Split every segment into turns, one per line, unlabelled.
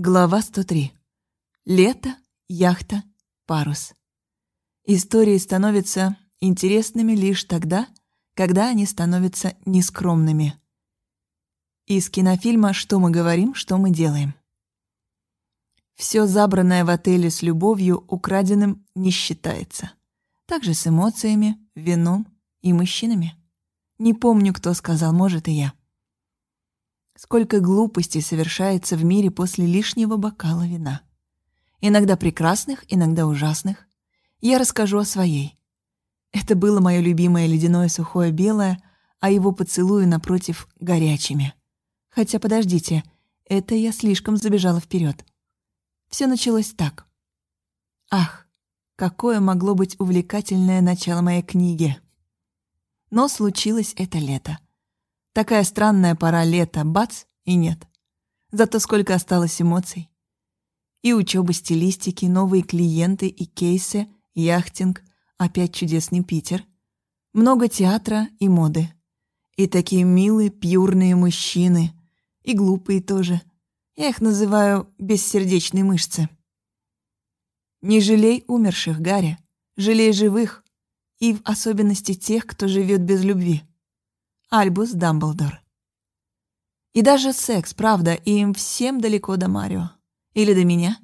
Глава 103. Лето, яхта, парус. Истории становятся интересными лишь тогда, когда они становятся нескромными. Из кинофильма «Что мы говорим, что мы делаем». Все забранное в отеле с любовью украденным не считается. Также с эмоциями, вином и мужчинами. Не помню, кто сказал, может, и я. Сколько глупостей совершается в мире после лишнего бокала вина. Иногда прекрасных, иногда ужасных. Я расскажу о своей. Это было мое любимое ледяное сухое белое, а его поцелуи напротив горячими. Хотя, подождите, это я слишком забежала вперед. Все началось так. Ах, какое могло быть увлекательное начало моей книги. Но случилось это лето. Такая странная пора лета, бац, и нет. Зато сколько осталось эмоций. И учеба стилистики, новые клиенты и кейсы, яхтинг, опять чудесный Питер. Много театра и моды. И такие милые, пьюрные мужчины. И глупые тоже. Я их называю бессердечные мышцы. Не жалей умерших, Гарри. Жалей живых. И в особенности тех, кто живет без любви. Альбус Дамблдор. И даже секс, правда, им всем далеко до Марио. Или до меня.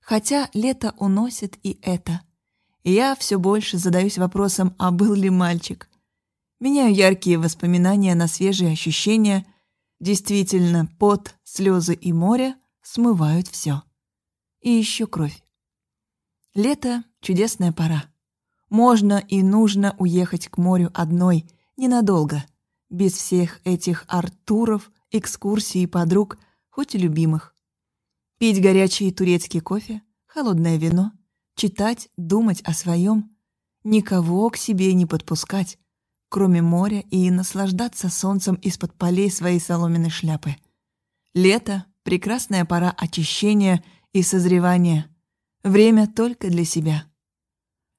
Хотя лето уносит и это. я все больше задаюсь вопросом, а был ли мальчик. Меняю яркие воспоминания на свежие ощущения. Действительно, пот, слезы и море смывают все. И еще кровь. Лето — чудесная пора. Можно и нужно уехать к морю одной, ненадолго — без всех этих Артуров, экскурсий и подруг, хоть и любимых. Пить горячий турецкий кофе, холодное вино, читать, думать о своем, никого к себе не подпускать, кроме моря и наслаждаться солнцем из-под полей своей соломенной шляпы. Лето — прекрасная пора очищения и созревания. Время только для себя.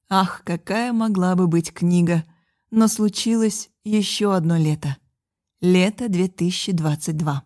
Ах, какая могла бы быть книга, но случилось еще одно лето. Лето 2022.